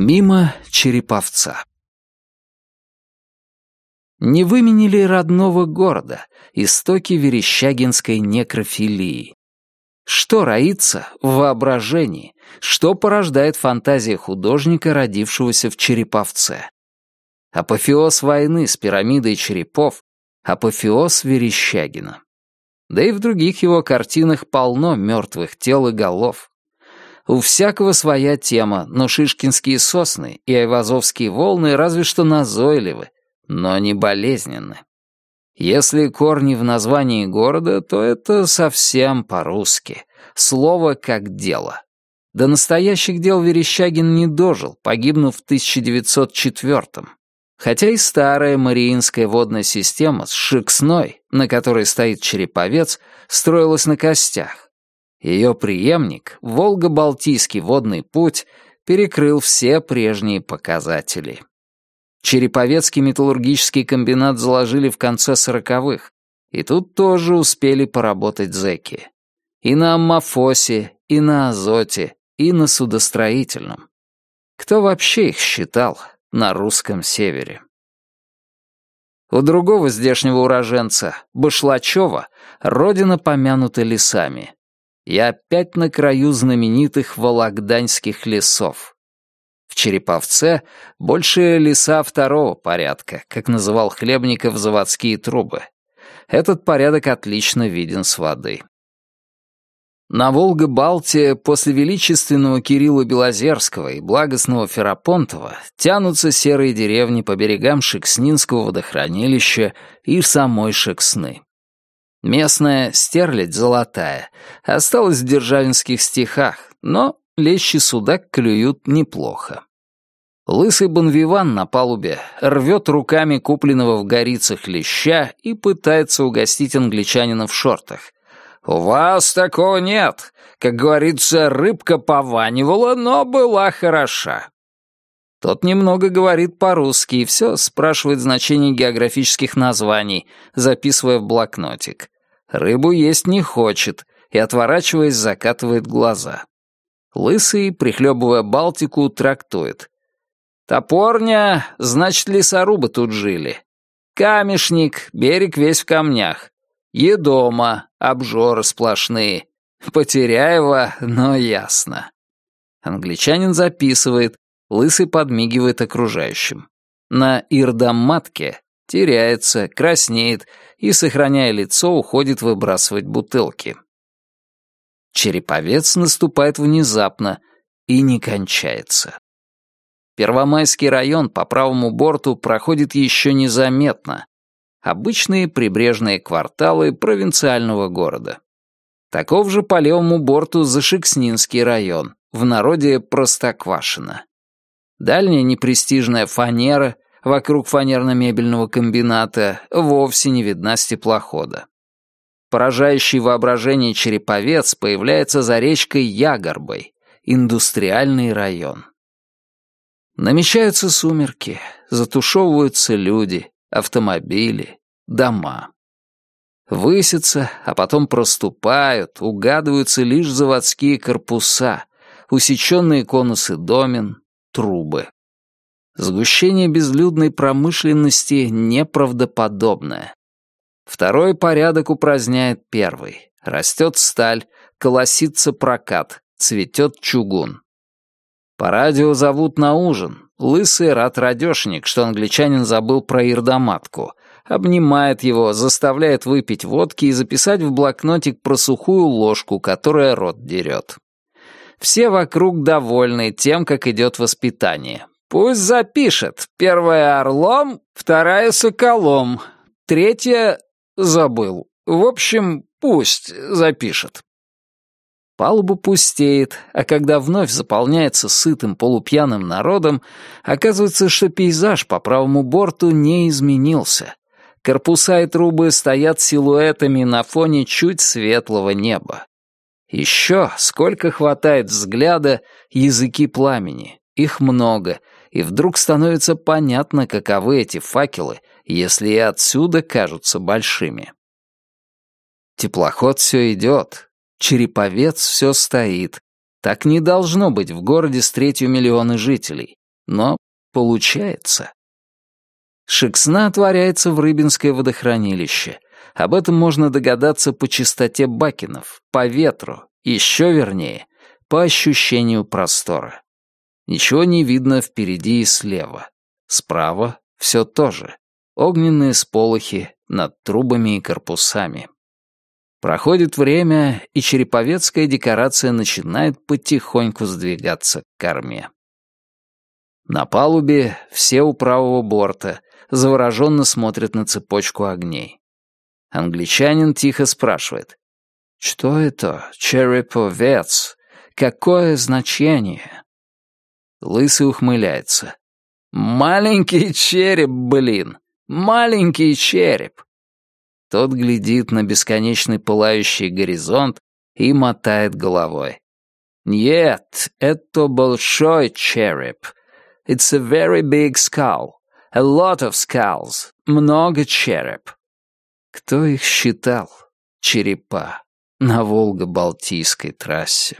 Мимо Череповца. Не выменили родного города, истоки верещагинской некрофилии. Что роится в воображении, что порождает фантазия художника, родившегося в Череповце? Апофеоз войны с пирамидой черепов, апофеоз Верещагина. Да и в других его картинах полно мертвых тел и голов. У всякого своя тема, но шишкинские сосны и айвазовские волны разве что назойливы, но не болезненны. Если корни в названии города, то это совсем по-русски. Слово как дело. До настоящих дел Верещагин не дожил, погибнув в 1904-м. Хотя и старая Мариинская водная система с Шексной, на которой стоит Череповец, строилась на костях. Ее преемник, Волго-Балтийский водный путь, перекрыл все прежние показатели. Череповецкий металлургический комбинат заложили в конце сороковых, и тут тоже успели поработать зэки. И на аммофосе, и на азоте, и на судостроительном. Кто вообще их считал на русском севере? У другого здешнего уроженца, Башлачева, родина помянута лесами я опять на краю знаменитых Вологданских лесов. В Череповце больше леса второго порядка, как называл Хлебников заводские трубы. Этот порядок отлично виден с воды. На Волго-Балте после величественного Кирилла Белозерского и благостного Ферапонтова тянутся серые деревни по берегам Шекснинского водохранилища и самой Шексны. Местная стерлядь золотая осталась в державинских стихах, но лещи судак клюют неплохо. Лысый бонвиван на палубе рвет руками купленного в горицах леща и пытается угостить англичанина в шортах. «У вас такого нет. Как говорится, рыбка пованивала, но была хороша». Тот немного говорит по-русски и все спрашивает значение географических названий, записывая в блокнотик. Рыбу есть не хочет и, отворачиваясь, закатывает глаза. Лысый, прихлебывая Балтику, трактует. «Топорня, значит, лесорубы тут жили. Камешник, берег весь в камнях. Едома, обжоры сплошные. Потеряева, но ясно». Англичанин записывает, Лысый подмигивает окружающим. На Ирдаматке теряется, краснеет и, сохраняя лицо, уходит выбрасывать бутылки. Череповец наступает внезапно и не кончается. Первомайский район по правому борту проходит еще незаметно. Обычные прибрежные кварталы провинциального города. Таков же по левому борту Зашекснинский район, в народе Простоквашино. Дальняя непрестижная фанера, вокруг фанерно-мебельного комбината, вовсе не видна с теплохода. Поражающий воображение череповец появляется за речкой Ягорбой, индустриальный район. Намечаются сумерки, затушевываются люди, автомобили, дома. Высятся, а потом проступают, угадываются лишь заводские корпуса, усеченные конусы домен, трубы. Сгущение безлюдной промышленности неправдоподобное. Второй порядок упраздняет первый. Растет сталь, колосится прокат, цветет чугун. По радио зовут на ужин. Лысый рад-радешник, что англичанин забыл про ирдоматку. Обнимает его, заставляет выпить водки и записать в блокнотик про сухую ложку, которая рот дерет. Все вокруг довольны тем, как идет воспитание. Пусть запишет. Первая орлом, вторая соколом, третья забыл. В общем, пусть запишет. Палуба пустеет, а когда вновь заполняется сытым полупьяным народом, оказывается, что пейзаж по правому борту не изменился. Корпуса и трубы стоят силуэтами на фоне чуть светлого неба. Еще, сколько хватает взгляда, языки пламени. Их много, и вдруг становится понятно, каковы эти факелы, если и отсюда кажутся большими. Теплоход все идет, череповец все стоит. Так не должно быть в городе с третью миллиона жителей. но получается. Шексна отворяется в Рыбинское водохранилище. Об этом можно догадаться по частоте бакенов, по ветру, еще вернее, по ощущению простора. Ничего не видно впереди и слева. Справа все то же. Огненные сполохи над трубами и корпусами. Проходит время, и череповецкая декорация начинает потихоньку сдвигаться к корме. На палубе все у правого борта завороженно смотрят на цепочку огней. Англичанин тихо спрашивает. «Что это, череповец? Какое значение?» Лысый ухмыляется. «Маленький череп, блин! Маленький череп!» Тот глядит на бесконечный пылающий горизонт и мотает головой. «Нет, это большой череп. It's a very big skull. A lot of skulls. Много череп». Кто их считал? Черепа на Волго-Балтийской трассе.